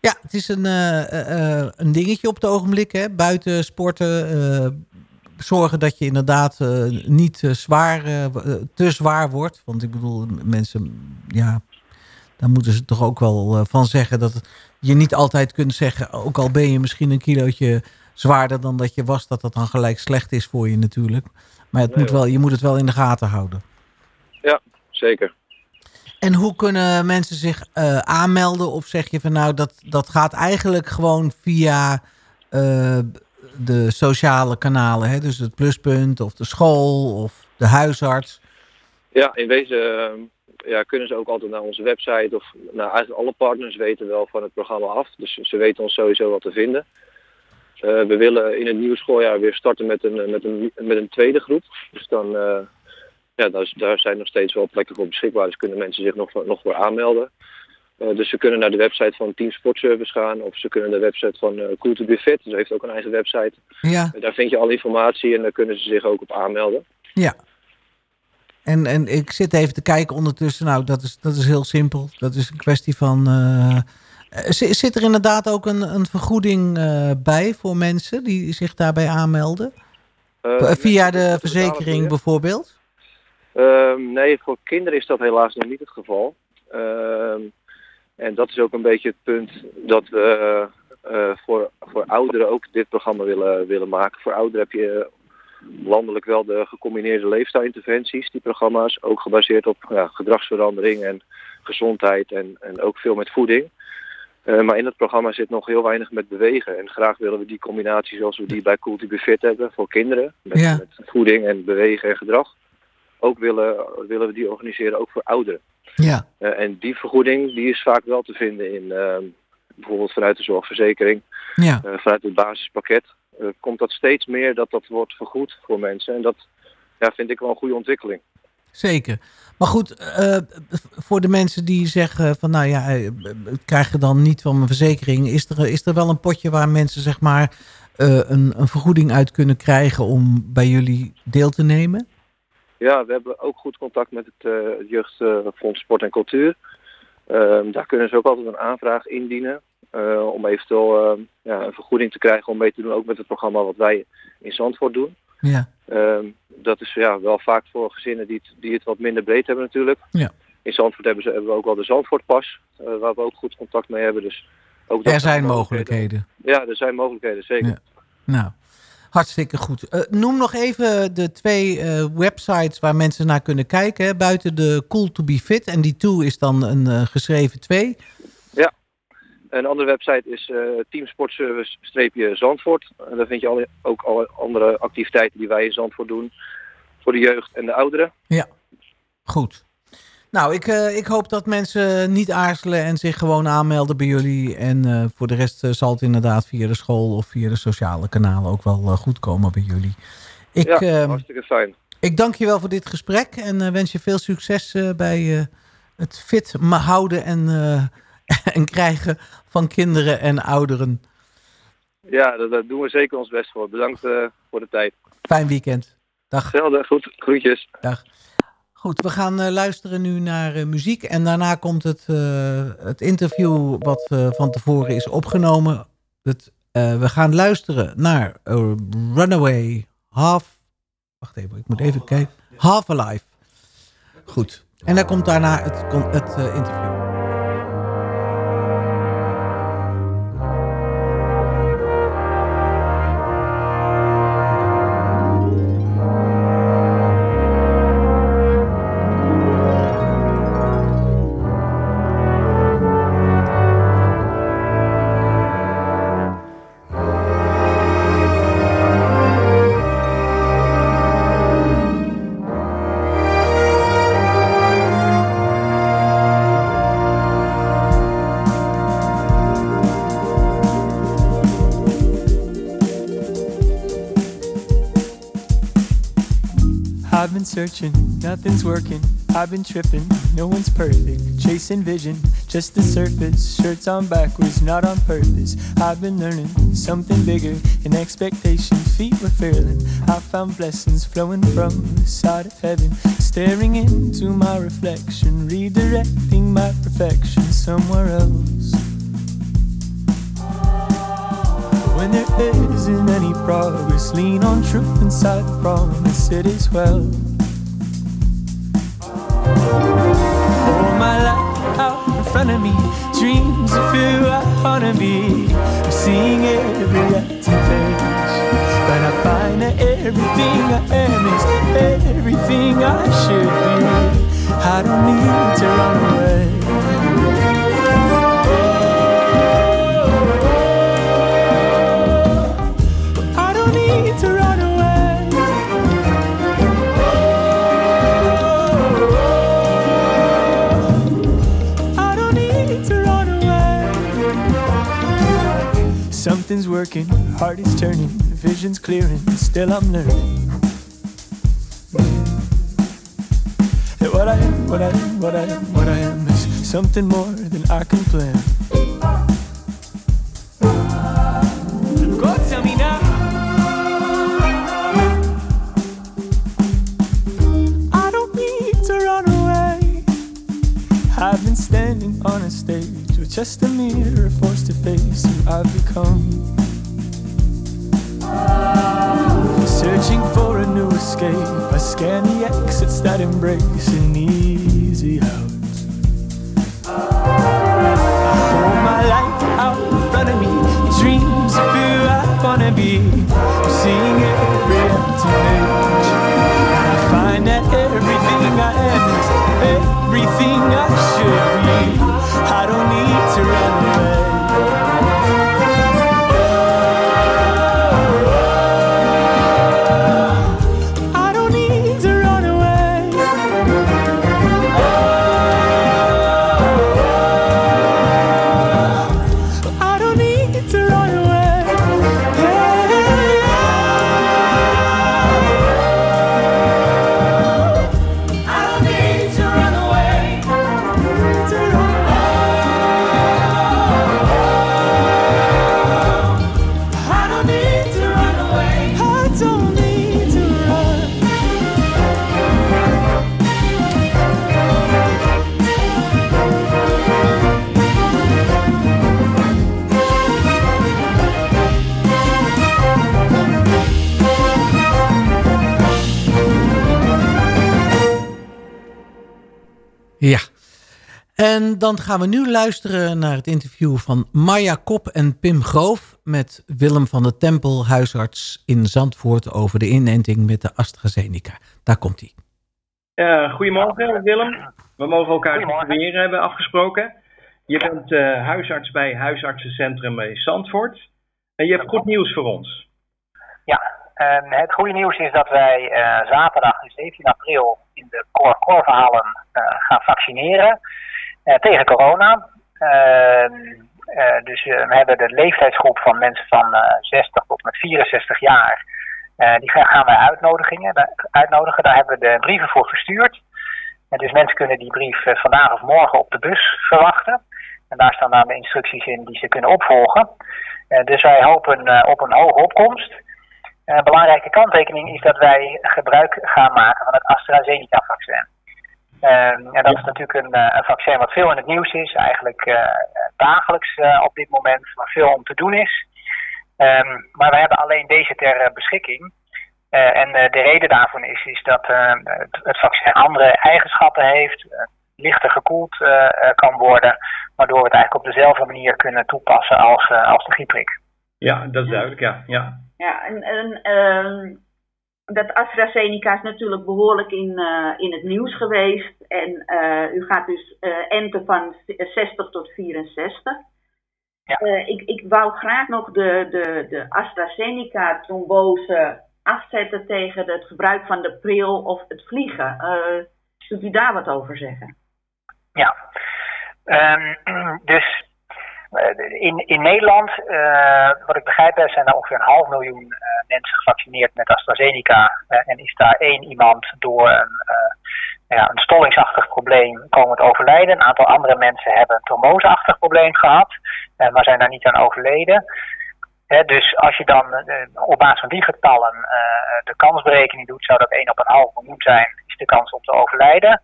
Ja, het is een, een dingetje op het ogenblik, hè. Buiten sporten, zorgen dat je inderdaad eh, niet eh, zwaar, eh, te zwaar wordt. Want ik bedoel, mensen, ja, daar moeten ze toch ook wel van zeggen dat je niet altijd kunt zeggen, ook al ben je misschien een kilootje zwaarder dan dat je was, dat dat dan gelijk slecht is voor je natuurlijk. Maar het Nee, moet wel, je moet het wel in de gaten houden. zeker. En hoe kunnen mensen zich aanmelden? Of zeg je van nou, dat, dat gaat eigenlijk gewoon via de sociale kanalen. Hè? Dus het pluspunt of de school of de huisarts. Ja, in wezen ehm, ja, kunnen ze ook altijd naar onze website of nou, eigenlijk alle partners weten wel van het programma af. Dus ze weten ons sowieso wat te vinden. Eh, we willen in het nieuwe schooljaar weer starten met een, met een, met een tweede groep. Dus dan, eh, ja, daar, zijn nog steeds wel plekken voor beschikbaar. Dus kunnen mensen zich nog, nog voor aanmelden. Eh, dus ze kunnen naar de website van Team Sportservice gaan. Of ze kunnen naar de website van eh Cool to be Fit. Dus heeft ook een eigen website. Ja, Daar vind je alle informatie en daar kunnen ze zich ook op aanmelden. ja. En, en ik zit even te kijken ondertussen. Nou, dat is, dat is heel simpel. Dat is een kwestie van... eh, eh, zi- zit er inderdaad ook een, een vergoeding eh, bij voor mensen die zich daarbij aanmelden? Eh, Via de verzekering bijvoorbeeld? Ehm, nee, voor kinderen is dat helaas nog niet het geval. En dat is ook een beetje het punt dat we eh, voor, voor ouderen ook dit programma willen, willen maken. Voor ouderen heb je landelijk wel de gecombineerde leefstijlinterventies, die programma's. Ook gebaseerd op ja, gedragsverandering en gezondheid en, en ook veel met voeding. Eh, maar in het programma zit nog heel weinig met bewegen. En graag willen we die combinatie zoals we die bij Cool Fit hebben voor kinderen. Met, Ja. met voeding en bewegen en gedrag. Ook willen, willen we die organiseren ook voor ouderen. Ja, Eh, en die vergoeding die is vaak wel te vinden in ehm, bijvoorbeeld vanuit de zorgverzekering, ja. eh, vanuit het basispakket. eh, komt dat steeds meer dat dat wordt vergoed voor mensen. En dat ja, vind ik wel een goede ontwikkeling. Zeker. Maar goed, voor de mensen die zeggen van nou ja, ik krijg je dan niet van mijn verzekering. Is er, is er wel een potje waar mensen zeg maar een, een vergoeding uit kunnen krijgen om bij jullie deel te nemen? Ja, we hebben ook goed contact met het eh, Jeugdfonds Sport en Cultuur. Ehm, daar kunnen ze ook altijd een aanvraag indienen. eh, om eventueel ehm, ja, een vergoeding te krijgen om mee te doen, ook met het programma wat wij in Zandvoort doen. Ja, Ehm, dat is ja, wel vaak voor gezinnen die het, die het wat minder breed hebben natuurlijk. Ja. In Zandvoort hebben, ze, hebben we ook wel de Zandvoortpas, eh, waar we ook goed contact mee hebben. Dus ook er zijn mogelijkheden. Ja, er zijn mogelijkheden, zeker. Ja. Nou, hartstikke goed. Eh, noem nog even de twee eh, websites waar mensen naar kunnen kijken. hè. Buiten de Cool to be Fit. En die toe is dan een eh, geschreven twee. Een andere website is teamsportservice-zandvoort. En daar vind je alle, ook alle andere activiteiten die wij in Zandvoort doen. Voor de jeugd en de ouderen. Goed. Nou, ik, eh, ik hoop dat mensen niet aarzelen en zich gewoon aanmelden bij jullie. En eh, voor de rest eh, zal het inderdaad via de school of via de sociale kanalen ook wel goed komen bij jullie. Ik, ja, ehm, hartstikke fijn. ik dank je wel voor dit gesprek en wens je veel succes bij het fit houden en, <laughs> en krijgen van kinderen en ouderen. Ja, daar, doen we zeker ons best voor. Bedankt voor de tijd. Fijn weekend. Dag. Hetzelfde, goed, groetjes. Dag. Goed, we gaan eh, luisteren nu naar eh, muziek. En daarna komt het, eh, het interview wat van tevoren is opgenomen. Het, we gaan luisteren naar Runaway Half... Wacht even, ik moet even kijken. Half Alive. Goed. En dan komt daarna het, het interview. Nothing's working. I've been tripping, no one's perfect. Chasing vision, just the surface. Shirts on backwards, not on purpose. I've been learning something bigger. In expectations, feet were failing. I found blessings flowing from the side of heaven. Staring into my reflection, redirecting my perfection somewhere else. When there isn't any progress, lean on truth inside the promise, it is well. I wanna be. I'm seeing every empty page, but I find that everything I am is everything I should be. I don't need to run away. Oh, oh, oh. I don't need to run Something's working, heart is turning, vision's clearing, still I'm learning. What I am, what I am, what I am, what I am is something more than I can plan. Scan the exits that embrace an easy En dan gaan we nu luisteren naar het interview van Maya Kop en Pim Groof... met Willem van de Tempel, huisarts in Zandvoort... over de inenting met de AstraZeneca. Daar komt hij. Uh, goedemorgen Willem. We mogen elkaar weer hebben afgesproken. Je bent uh, huisarts bij Huisartsencentrum in Zandvoort. En je hebt goed nieuws voor ons. Ja, en het goede nieuws is dat wij uh, zaterdag 17 april in de Cor Cor verhalen gaan vaccineren tegen corona. Ehm, dus we hebben de leeftijdsgroep van mensen van 60 tot met 64 jaar. die gaan wij uitnodigingen, uitnodigen. Daar hebben we de brieven voor verstuurd. Dus mensen kunnen die brief vandaag of morgen op de bus verwachten. En daar staan dan de instructies in die ze kunnen opvolgen. Dus wij hopen op een hoge opkomst. Een belangrijke kanttekening is dat wij gebruik gaan maken van het AstraZeneca-vaccin. Ehm, en dat is natuurlijk een, een, vaccin wat veel in het nieuws is, eigenlijk uh, dagelijks uh, op dit moment, waar veel om te doen is. Um, maar wij hebben alleen deze ter beschikking. Uh, en de reden daarvan is, is dat het, het, vaccin andere eigenschappen heeft, lichter gekoeld kan worden, waardoor we het eigenlijk op dezelfde manier kunnen toepassen als, als de griepprik. Ja, dat is duidelijk, ja. Ja, ja en, en um dat AstraZeneca is natuurlijk behoorlijk in, uh, in het nieuws geweest. En uh, u gaat dus uh, enten van 60 tot 64. Ja. ik, ik wou graag nog de, de, de AstraZeneca-trombose afzetten tegen het gebruik van de pril of het vliegen. kunt u daar wat over zeggen? Ja, um, dus in, in Nederland, uh, wat ik begrijp, zijn er ongeveer een half miljoen uh, mensen gevaccineerd met AstraZeneca. En is daar één iemand door een, ja, een stollingsachtig probleem komen overlijden. Een aantal andere mensen hebben een tromboseachtig probleem gehad, maar zijn daar niet aan overleden. dus als je dan op basis van die getallen de kansberekening doet, zou dat 1 op een half miljoen zijn, is de kans om te overlijden.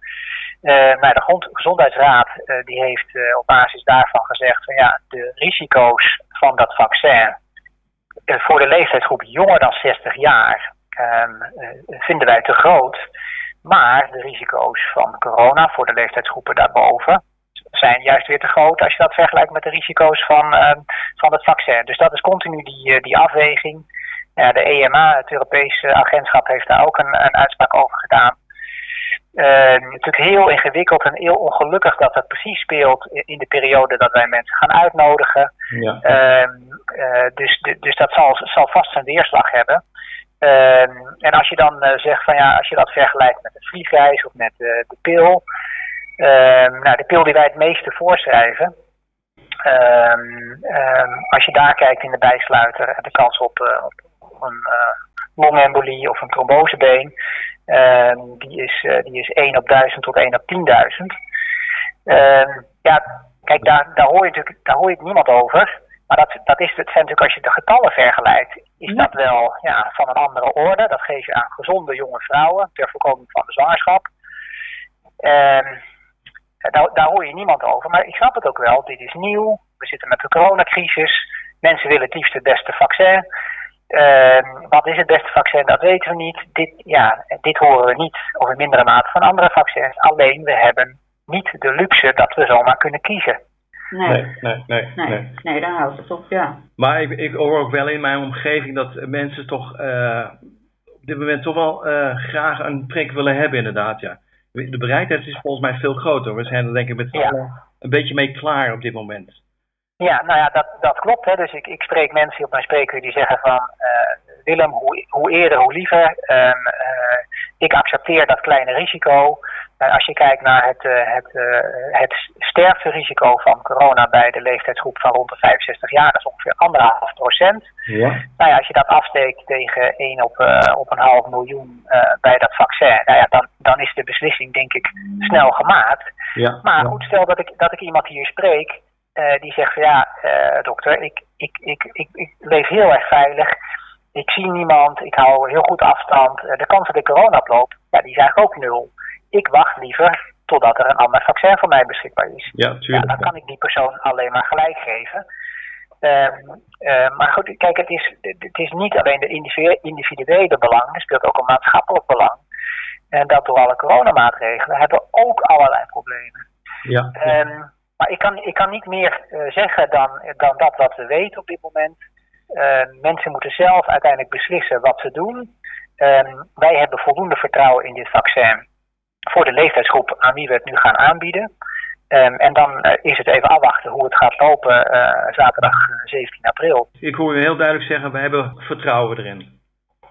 Uh, maar de Gezondheidsraad uh, die heeft uh, op basis daarvan gezegd van ja, de risico's van dat vaccin voor de leeftijdsgroep jonger dan 60 jaar um, vinden wij te groot. Maar de risico's van corona voor de leeftijdsgroepen daarboven zijn juist weer te groot als je dat vergelijkt met de risico's van, van het vaccin. Dus dat is continu die, die afweging. de EMA, het Europese agentschap, heeft daar ook een, een uitspraak over gedaan. Uh, natuurlijk heel ingewikkeld en heel ongelukkig dat het precies speelt in de periode dat wij mensen gaan uitnodigen. Ja. Uh, dus, dus dat zal, zal vast zijn weerslag hebben. en als je dan zegt van ja, als je dat vergelijkt met een vliegreis of met de pil. nou, de pil die wij het meeste voorschrijven, als je daar kijkt in de bijsluiter, de kans op, op een longembolie of een trombosebeen, die, is, uh, die is 1 op 1000 tot 1 op 10.000. Uh, ja, kijk, daar, daar, hoor je natuurlijk daar hoor je niemand over. Maar dat, dat is, het zijn natuurlijk, als je de getallen vergelijkt, is dat wel ja, van een andere orde. Dat geef je aan gezonde jonge vrouwen ter voorkoming van de zwangerschap. Ehm, daar, daar hoor je niemand over. Maar ik snap het ook wel. Dit is nieuw. We zitten met de coronacrisis. Mensen willen het liefst het beste vaccin. Uh, wat is het beste vaccin, dat weten we niet. Dit, ja, dit horen we niet, of in mindere mate, van andere vaccins. Alleen we hebben niet de luxe dat we zomaar kunnen kiezen. Nee, nee, nee. Nee, nee. daar houdt het op, ja. Maar ik, ik hoor ook wel in mijn omgeving dat mensen toch uh, op dit moment toch wel uh, graag een prik willen hebben, inderdaad, ja. De bereidheid is volgens mij veel groter. We zijn er denk ik met ja. een beetje mee klaar op dit moment. Ja, nou ja, dat, dat klopt. Hè. Dus ik, ik spreek mensen op mijn spreekuur die zeggen van... Uh, Willem, hoe, hoe eerder, hoe liever. Um, uh, ik accepteer dat kleine risico. Als je kijkt naar het, het, het sterfterisico van corona bij de leeftijdsgroep van rond de 65 jaar, dat is ongeveer anderhalf procent. Ja. Nou ja, als je dat afsteekt tegen 1 op, op een half miljoen bij dat vaccin, nou ja, dan, dan is de beslissing denk ik snel gemaakt. Ja, maar ja. goed, stel dat ik, dat ik iemand hier spreek uh, die zegt van ja, uh, dokter, ik, ik, ik, ik, ik leef heel erg veilig. Ik zie niemand, ik hou heel goed afstand. Uh, de kans dat ik corona oploop, ja, die zijn ook nul. Ik wacht liever totdat er een ander vaccin voor mij beschikbaar is. Ja, tuurlijk. Ja, dan kan ik die persoon alleen maar gelijk geven. maar goed, kijk, het is, het is niet alleen de individuele belang, er speelt ook een maatschappelijk belang. En dat door alle coronamaatregelen hebben we ook allerlei problemen. Ja. Um, maar ik kan, ik kan niet meer uh, zeggen dan, dan dat wat we weten op dit moment. Uh, mensen moeten zelf uiteindelijk beslissen wat ze doen. Um, wij hebben voldoende vertrouwen in dit vaccin voor de leeftijdsgroep aan wie we het nu gaan aanbieden. Um, en dan uh, is het even afwachten hoe het gaat lopen zaterdag 17 april. Ik hoor u heel duidelijk zeggen, we hebben vertrouwen erin.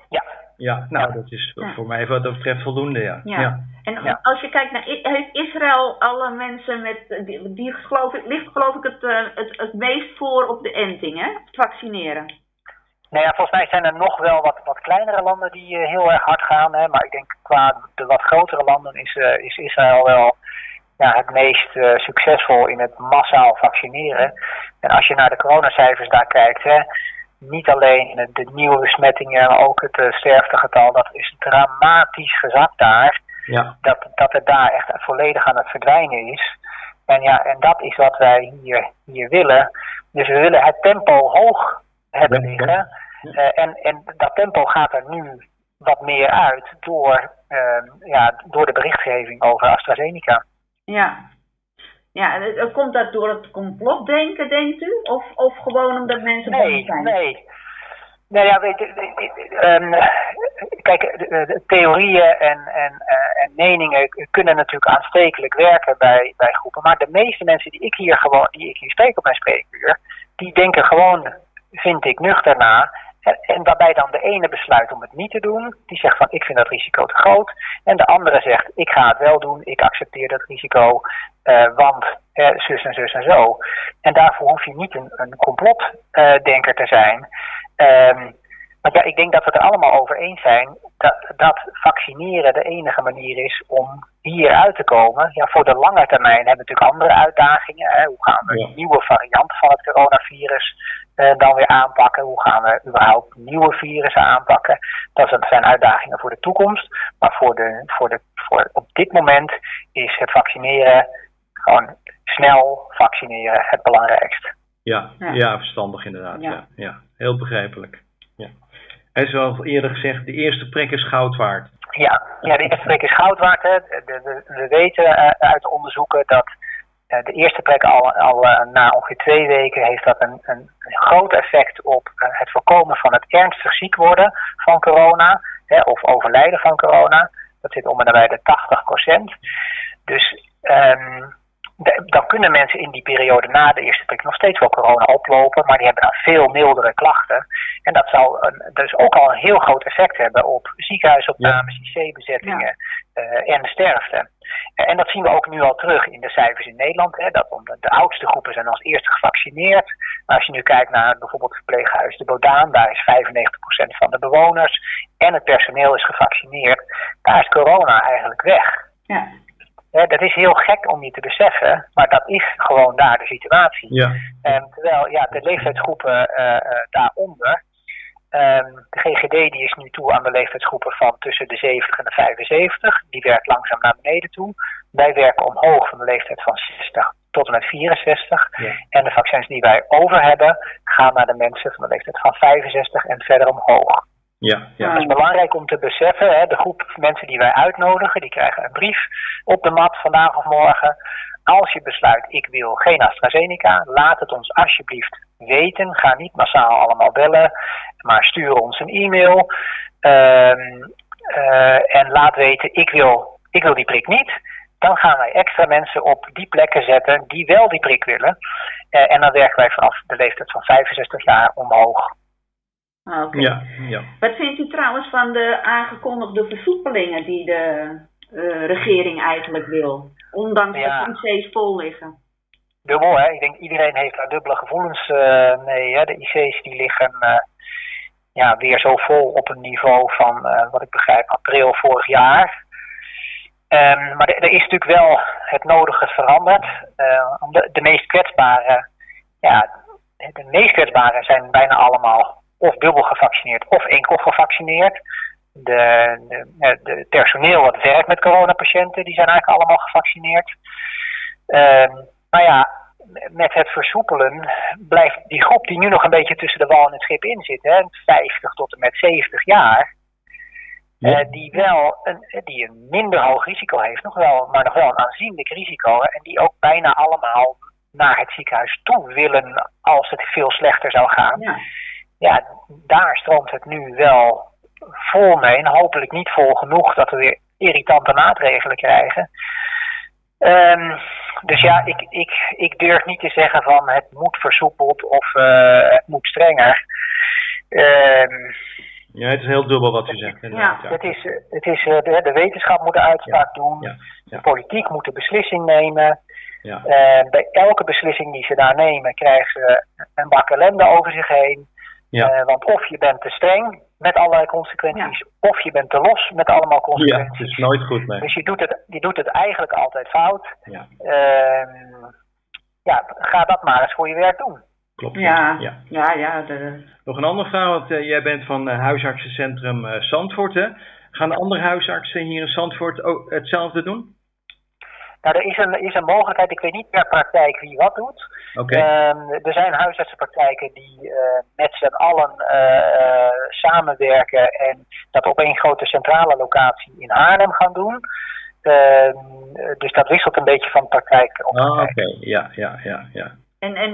Ja. Ja, nou ja. dat is ja. voor mij wat dat betreft voldoende, ja. ja. ja. En als je kijkt naar, heeft Israël alle mensen met, die, die geloof ik, ligt geloof ik het, uh, het, het meest voor op de enting, hè? Het vaccineren. Nou ja, volgens mij zijn er nog wel wat, wat kleinere landen die uh, heel erg hard gaan, hè? maar ik denk qua de wat grotere landen is, uh, is Israël wel ja, het meest succesvol in het massaal vaccineren. En als je naar de coronacijfers daar kijkt, hè, niet alleen de nieuwe besmettingen, maar ook het uh, sterftegetal, dat is dramatisch gezakt daar. Ja. Dat, dat het daar echt volledig aan het verdwijnen is. En ja, en dat is wat wij hier, hier willen. Dus we willen het tempo hoog hebben liggen. Uh, en, en dat tempo gaat er nu wat meer uit door, uh, ja, door de berichtgeving over AstraZeneca. Ja, ja, komt dat door het complotdenken, denkt u? Of, of gewoon omdat mensen nee, bang zijn? Nee, nou ja, weet um, kijk, de, de theorieën en, en, uh, en meningen kunnen natuurlijk aanstekelijk werken bij, bij groepen. Maar de meeste mensen die ik hier gewoon, die ik hier spreek op mijn spreekuur, die denken gewoon, vind ik, nuchter na. En, waarbij dan de ene besluit om het niet te doen, die zegt van ik vind dat risico te groot. En de andere zegt ik ga het wel doen, ik accepteer dat risico, uh, want zus en zus en zo. En daarvoor hoef je niet een, een complotdenker te zijn. Um, maar ja, ik denk dat we het er allemaal over eens zijn dat, dat vaccineren de enige manier is om hier uit te komen. Ja, voor de lange termijn hebben we natuurlijk andere uitdagingen. Hè. Hoe gaan we ja. nieuwe varianten van het coronavirus uh, dan weer aanpakken? Hoe gaan we überhaupt nieuwe virussen aanpakken? Dat zijn uitdagingen voor de toekomst. Maar voor de, voor de, voor op dit moment is het vaccineren gewoon snel vaccineren het belangrijkste. Ja, ja. ja verstandig inderdaad. Ja. ja. Ja, heel begrijpelijk. En zoals eerder gezegd, de eerste prik is goud waard. Ja, ja de eerste prik is goud waard. Hè. We weten uh, uit onderzoeken dat uh, de eerste prik al, al uh, na ongeveer twee weken heeft dat een, een, groot effect op het voorkomen van het ernstig ziek worden van corona hè, of overlijden van corona. Dat zit om en nabij de 80 procent. Dus de- dan kunnen mensen in die periode na de eerste prik nog steeds wel corona oplopen, maar die hebben dan veel mildere klachten. En dat zal een, dus ook al een heel groot effect hebben op ziekenhuisopnames, IC-bezettingen eh, en sterfte. Eh, En dat zien we ook nu al terug in de cijfers in Nederland. Hè, dat de, de oudste groepen zijn als eerste gevaccineerd. Maar als je nu kijkt naar bijvoorbeeld het verpleeghuis De Bodaan, daar is 95% van de bewoners en het personeel is gevaccineerd. Daar is corona eigenlijk weg. Ja. Hè, dat is heel gek om je te beseffen, maar dat is gewoon daar de situatie. Ja. En terwijl ja, de leeftijdsgroepen eh, eh, daaronder, ehm, de GGD die is nu toe aan de leeftijdsgroepen van tussen de 70 en de 75. Die werkt langzaam naar beneden toe. Wij werken omhoog van de leeftijd van 60 tot en met 64. Ja. En de vaccins die wij over hebben, gaan naar de mensen van de leeftijd van 65 en verder omhoog. Ja, ja. Het is belangrijk om te beseffen, hè, de groep mensen die wij uitnodigen, die krijgen een brief op de mat vandaag of morgen. Als je besluit, ik wil geen AstraZeneca, laat het ons alsjeblieft weten. Ga niet massaal allemaal bellen, maar stuur ons een e-mail. Ehm, eh, en laat weten, ik wil, ik wil die prik niet. Dan gaan wij extra mensen op die plekken zetten die wel die prik willen. Eh, en dan werken wij vanaf de leeftijd van 65 jaar omhoog. Ah, oké. Ja, ja. Wat vindt u trouwens van de aangekondigde versoepelingen die de eh, regering eigenlijk wil? Ondanks Ja. dat IC's vol liggen. dubbel. Hè? Ik denk iedereen heeft daar dubbele gevoelens eh, mee. Hè? De IC's die liggen eh, ja, weer zo vol op een niveau van, eh, wat ik begrijp, april vorig jaar. Ehm, maar er is natuurlijk wel het nodige veranderd. Eh, om de, de meest kwetsbare, ja, de meest kwetsbare zijn bijna allemaal of dubbel gevaccineerd of enkel gevaccineerd. De, de, personeel wat werkt met coronapatiënten, die zijn eigenlijk allemaal gevaccineerd. Ehm, maar ja, met het versoepelen blijft die groep die nu nog een beetje tussen de wal en het schip in zit, hè, 50 tot en met 70 jaar, Ja. eh, die wel een, die een minder hoog risico heeft, nog wel, maar nog wel een aanzienlijk risico, hè, en die ook bijna allemaal naar het ziekenhuis toe willen als het veel slechter zou gaan. Ja. Ja, daar stroomt het nu wel vol mee en hopelijk niet vol genoeg dat we weer irritante maatregelen krijgen. Ehm, dus ja, ik, ik, ik durf niet te zeggen van het moet versoepeld of eh, het moet strenger. Ehm, ja, het is heel dubbel wat u zegt. ja. het is, het is, eh, de, de wetenschap moet de uitspraak doen, Ja, ja. de politiek moet de beslissing nemen. Ja. Eh, bij elke beslissing die ze daar nemen krijgen ze een bak ellende over zich heen. Ja. Eh, want of je bent te streng met allerlei consequenties, of je bent te los met allemaal ja, consequenties. het is nooit goed mee. Dus je doet, het, je doet het eigenlijk altijd fout. Ja, Ehm, ja, ga dat maar eens voor je werk doen. klopt. Ja, Ja. ja, ja. de, Nog een andere vraag, want eh, jij bent van eh, huisartsencentrum eh, Zandvoort. Hè? Gaan de andere huisartsen hier in Zandvoort ook hetzelfde doen? Nou, er is een, is een mogelijkheid, ik weet niet per praktijk wie wat doet. Oké. Ehm, er zijn huisartsenpraktijken die eh, met z'n allen eh, eh, samenwerken en dat op één grote centrale locatie in Haarlem gaan doen. Ehm, dus dat wisselt een beetje van praktijk op Ah, Oké, ja, ja, ja, ja. en en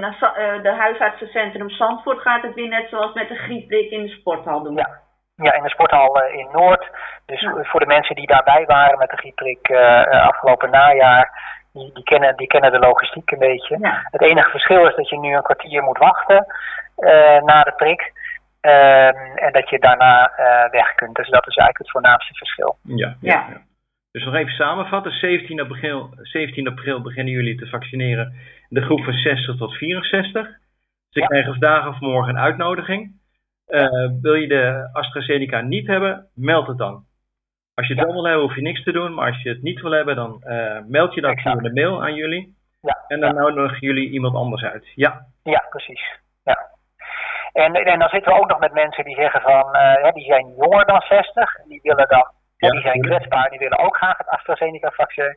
de huisartsencentrum Zandvoort gaat het weer net zoals met de griepprik in de sporthal doen. Ja. Ja, in de sporthal eh, in Noord. Dus Ja. voor de mensen die daarbij waren met de griepprik eh, eh, afgelopen najaar, die, die, kennen, die kennen de logistiek een beetje. Ja. Het enige verschil is dat je nu een kwartier moet wachten eh, na de prik. Ehm, en dat je daarna eh, weg kunt. Dus dat is eigenlijk het voornaamste verschil. Ja, ja. Ja. ja. Dus nog even samenvatten. 17 april, 17 april beginnen jullie te vaccineren de groep van 60 tot 64. Ze Ja. krijgen vandaag of morgen een uitnodiging. Eh, wil je de AstraZeneca niet hebben, meld het dan. Als je het Ja. wel wil hebben, hoef je niks te doen. Maar als je het niet wil hebben, dan eh, meld je dat Exact. via de mail aan jullie. Ja, En dan nodigen jullie iemand anders uit. Ja, ja precies. Ja. En, en dan zitten we ook nog met mensen die zeggen van, eh, die zijn jonger dan 60. En die willen dan, ja, die zijn kwetsbaar, die willen ook graag het AstraZeneca-vaccin.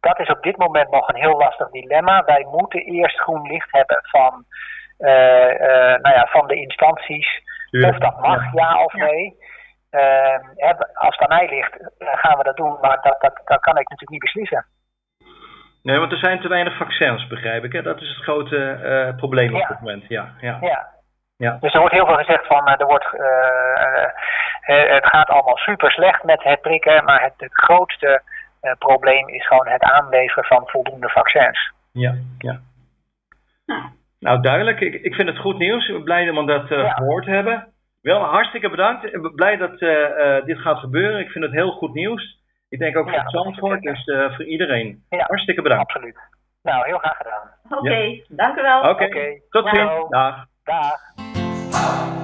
Dat is op dit moment nog een heel lastig dilemma. Wij moeten eerst groen licht hebben van, nou ja, van de instanties. Tuurlijk. Of dat mag, Ja. ja, of nee. Ehm, hè, als het aan mij ligt, eh, gaan we dat doen. Maar dat, dat, dat kan ik natuurlijk niet beslissen. Nee, want er zijn te weinig vaccins, begrijp ik. Hè? Dat is het grote eh, probleem op Ja. dit moment. Ja, ja. Ja, Ja. Dus er wordt heel veel gezegd van er wordt, uh, uh, het gaat allemaal super slecht met het prikken, maar het, het grootste probleem is gewoon het aanleveren van voldoende vaccins. Ja, ja. Nou, duidelijk. Ik, ik vind het goed nieuws. Ik ben blij dat we dat ja. gehoord hebben. Wel, hartstikke bedankt. Ik ben blij dat dit gaat gebeuren. Ik vind het heel goed nieuws. Ik denk ook voor het Zandvoort, dus voor iedereen. Hartstikke bedankt. Absoluut. Nou, heel graag gedaan. Oké, okay, dank u wel. Oké, okay. okay. tot ziens. Dag. Dag.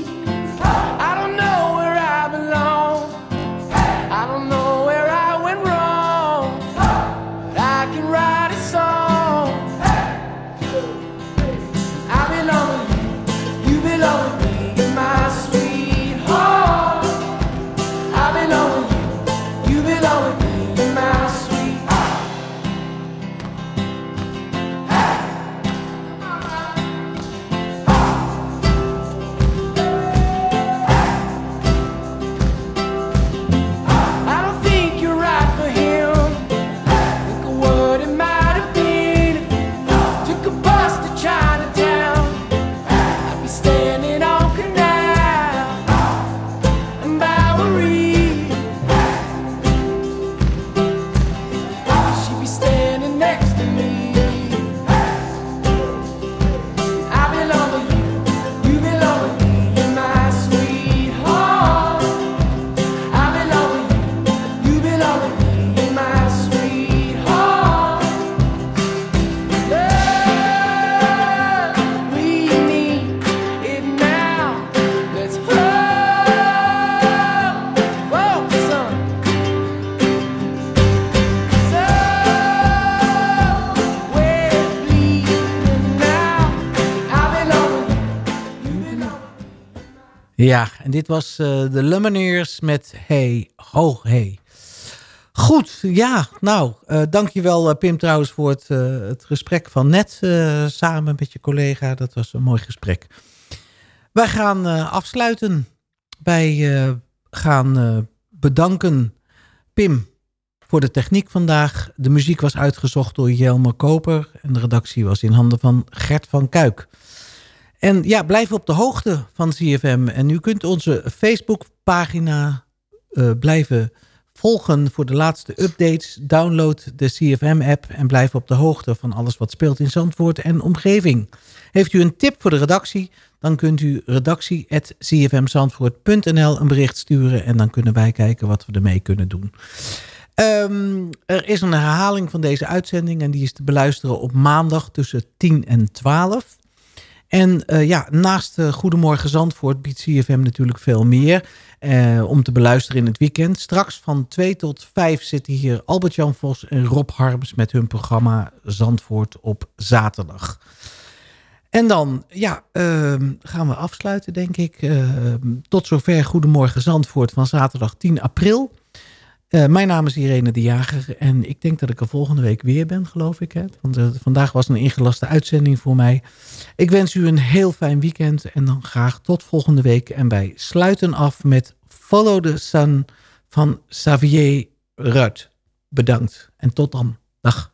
Ja, en dit was eh, de Lumineers met Hey Ho Hey. Goed, ja, nou, eh dankjewel uh, Pim trouwens voor het, eh, het gesprek van net eh, samen met je collega. Dat was een mooi gesprek. Wij gaan eh, afsluiten. Wij eh, gaan eh, bedanken Pim voor de techniek vandaag. De muziek was uitgezocht door Jelmer Koper en de redactie was in handen van Gert van Kuik. En ja, blijf op de hoogte van CFM. En u kunt onze Facebookpagina eh blijven volgen voor de laatste updates. Download de CFM-app en blijf op de hoogte van alles wat speelt in Zandvoort en omgeving. Heeft u een tip voor de redactie, dan kunt u redactie.cfmzandvoort.nl een bericht sturen en dan kunnen wij kijken wat we ermee kunnen doen. Ehm, er is een herhaling van deze uitzending en die is te beluisteren op maandag tussen 10 en 12. En eh, ja, naast uh, Goedemorgen Zandvoort biedt CFM natuurlijk veel meer eh, om te beluisteren in het weekend. Straks van 2 tot 5 zitten hier Albert-Jan Vos en Rob Harms met hun programma Zandvoort op zaterdag. En dan ja, ehm, gaan we afsluiten, denk ik. Ehm, tot zover Goedemorgen Zandvoort van zaterdag 10 april. Eh, mijn naam is Irene de Jager en ik denk dat ik er volgende week weer ben, geloof ik. Hè? Want eh, vandaag was een ingelaste uitzending voor mij. Ik wens u een heel fijn weekend en dan graag tot volgende week. En wij sluiten af met Follow the Sun van Xavier Ruud. Bedankt en tot dan. Dag.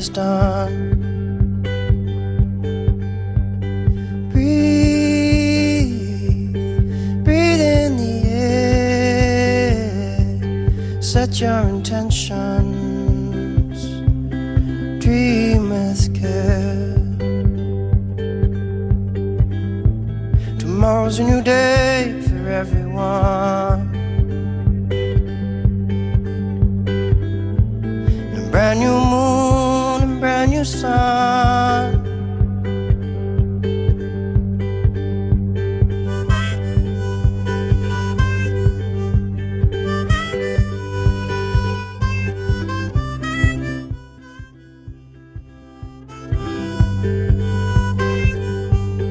wisdom.